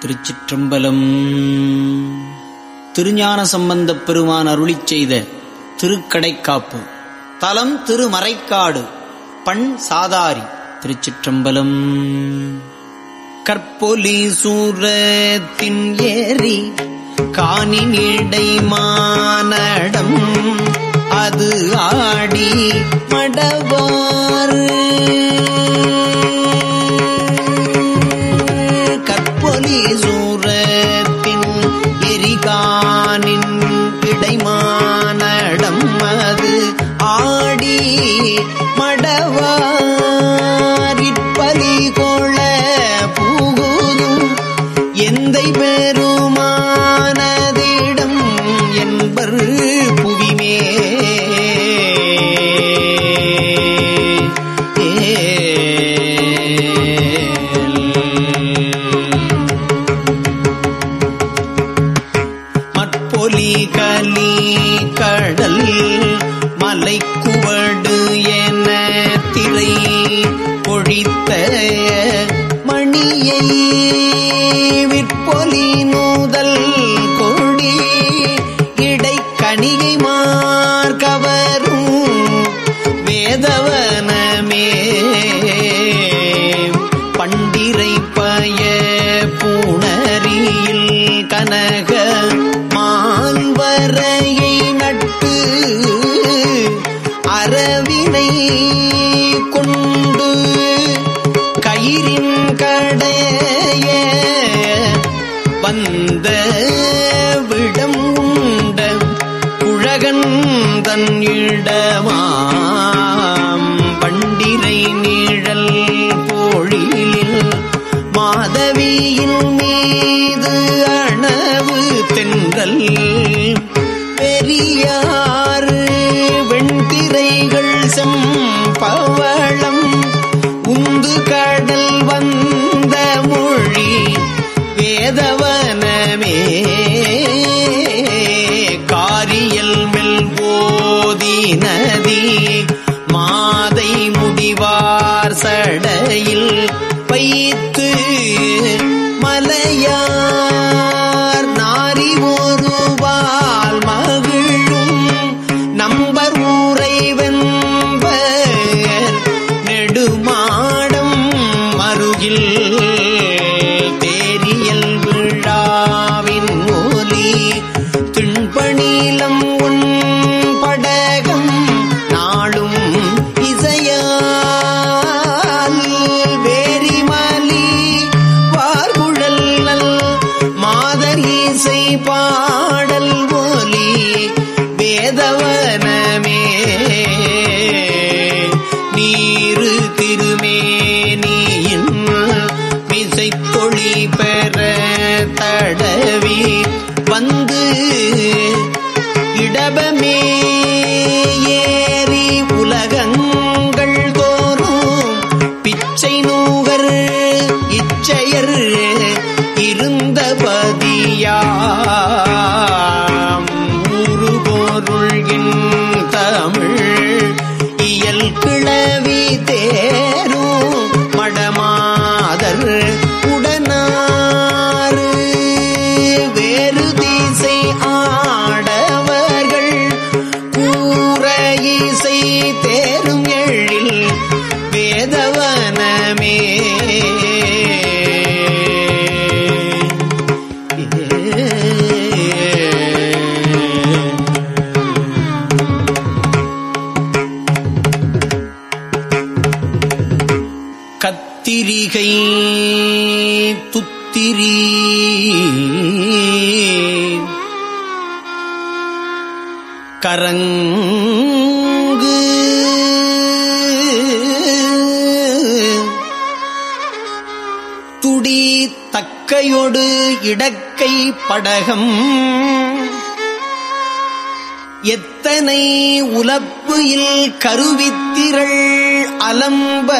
திருச்சிற்றம்பலம். திருஞான சம்பந்தப் பெருமான் அருளிச் செய்த திருக்கடைக்காப்பு. தலம் திருமறைக்காடு பண் சாதாரி திருச்சிற்றம்பலம். கற்பொலி சூரத்தின் ஏறி காணினிடை மானடம். அது ஆடி மடவாறு. மடவாரிற்பலி கொள பூகுதும் எந்தை பெருமானதிடம் என்பர் புவிமே. மற்பொலி கலி கடல் மலைக்குவடு இடைக்கணிகை மார்கவரும் வேதவனமே. பண்டிரை பய பூணரியில் கனக மால்வரையை நட்டு அரவினை கொண்டு கயிறின் கடைய வந்த தன் இடமா நதி மாதை முடிவார் சடையில் வைத்து மலையார் நாரி ஒருவால் மகிழும் நம்பர் ஊரை வென்பர் நெடுமாடம் மருகில் பாடல் ஒலி வேதவனமே. நீரு திருமேனியின் மிசைத்தொழி பெற தடவி வந்து இடபமே ஏறி உலகங்கள் கத்திரிகை துத்திரி கரங்கு துடி தக்கையொடு இடக்கை படகம். எத்தனை உலப்பு இல் கருவித்திரள் அலம்ப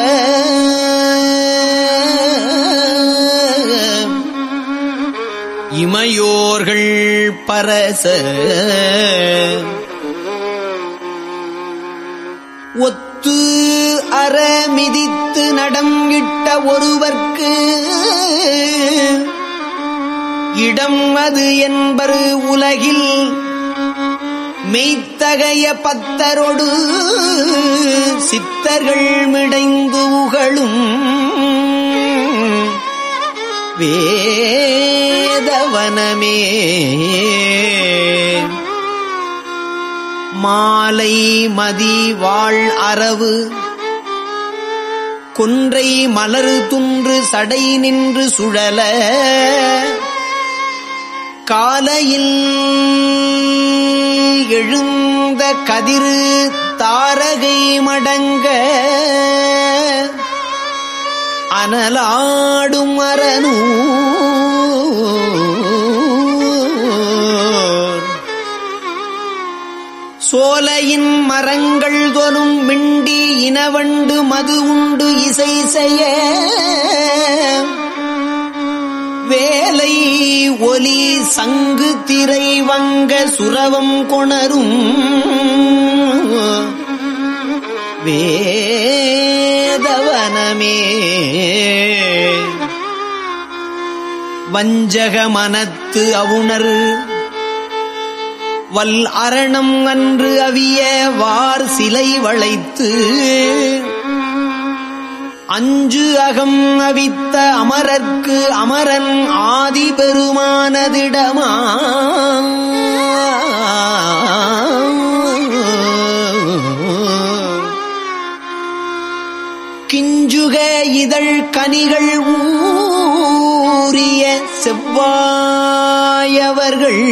இமையோர்கள் பரச. ஒத்து அற மிதித்து நடம் ஒருவர்க்கு இடம் அது என்பரு உலகில் மெய்த்தகைய பத்தரொடு சித்தர்கள் மிடைந்து உகழும். வே வேதவனமே. மாலை மதி வாழ் அரவு. கொன்றை மலரு துன்று சடை நின்று சுழல. காலையில் எழுந்த கதிரு தாரகை மடங்க. அனலாடும் அறனூ சோலையின் மரங்கள் தொனும் மிண்டி இனவண்டு மது உண்டு இசை செய்ய. வேலை ஒலி சங்கு திரை வங்க சுரவம் கொணரும். வேதவனமே. வஞ்சக மனத்து அவுணர் வல் அரணம் அன்று அவிய வார் சிலை வளைத்து. அஞ்சு அகம் அவித்த அமரர்க்கு அமரன் ஆதி பெருமானதிடமா கிஞ்சுக இதழ் கனிகள் ஊறிய செவ்வாயவர்கள்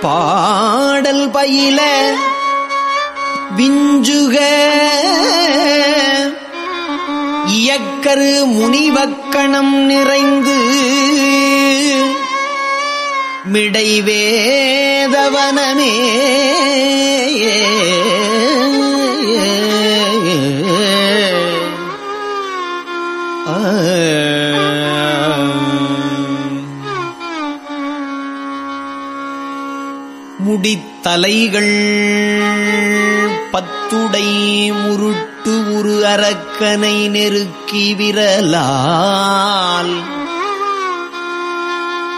பாடல் பயில விஞ்சுக. இயக்கரு முனிவக்கணம் நிறைந்து. மிடைவேதவனமே. தலைகள் பத்துடை முருட்டு உரு அரக்கனை நெருக்கி விரலால்.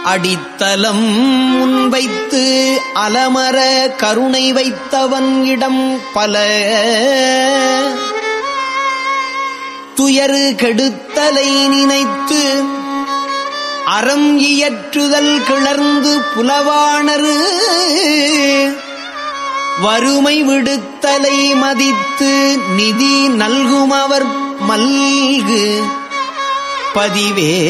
அடித்தலம் முன்வைத்து அலமர கருணை வைத்தவன் இடம் பல. துயரு கெடுத்தலை நினைத்து அறம் இயற்றுதல் கிளர்ந்து புலவாணரு. வறுமை விடுத்தலை மதித்து நிதி நல்கும் அவர் மல்கு பதிவேதவனமே.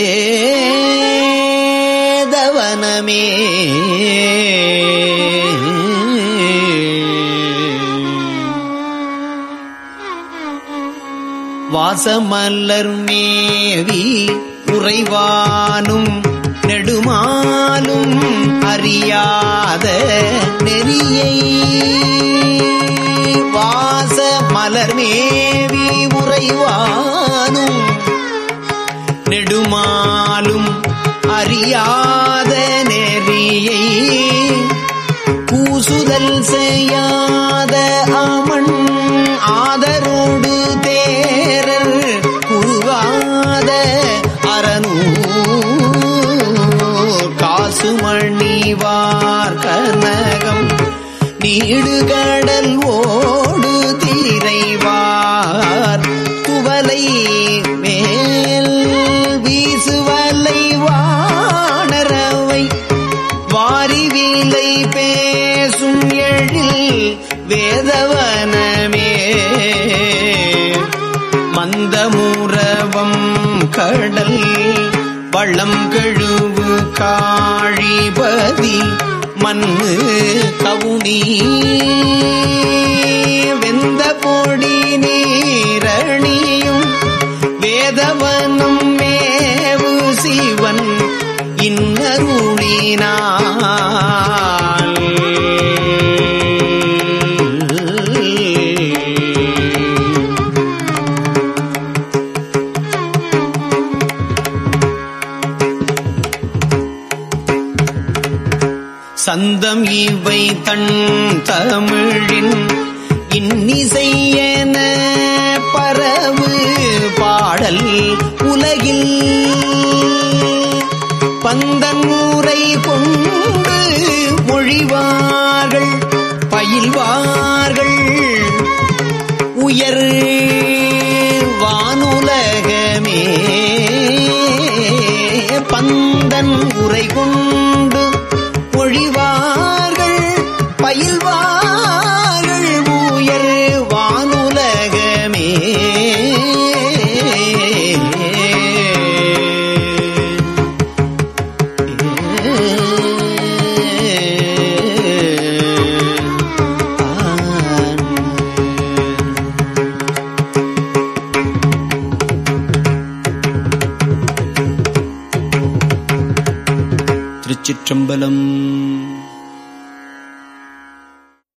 வாசமல்லர் மேவி உறைவானும் நெடுமாலும் அறியாத நெறியை வாச மலர் மேவி உறைவானும் நெடுமாலும் அறியாத நெறியை பூசுதல் செய்யா காசுமணிவார் கனகம் நீடுகடல் ஓடு திரைவார். குவலை மேல் வீசுவலை வாணரவை வாரிவிலை பேசும் எழில் வேதவனமே. மந்தமூரவம் கடல் வள்ளம் கழுவு காழிபதி மண்ணு கவுனி. வெந்த பொடி நீரணியும் வேதவனம் மேவு சிவன். இன்னருளினாள் தன் தமிழின் இன்னிசையன பரவு பாடல் உலகில். பந்தமூரை கொண்டு மொழிவார்கள் பயில்வார்கள். உயர் வானுலகமே பந்தன் உரை கொண்டு